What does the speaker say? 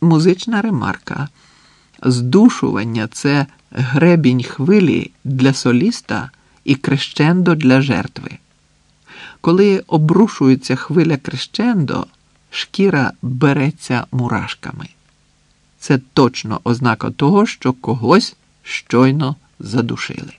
Музична ремарка. Здушування це гребінь хвилі для соліста і крещендо для жертви. Коли обрушується хвиля крещендо, шкіра береться мурашками. Це точно ознака того, що когось щойно задушили.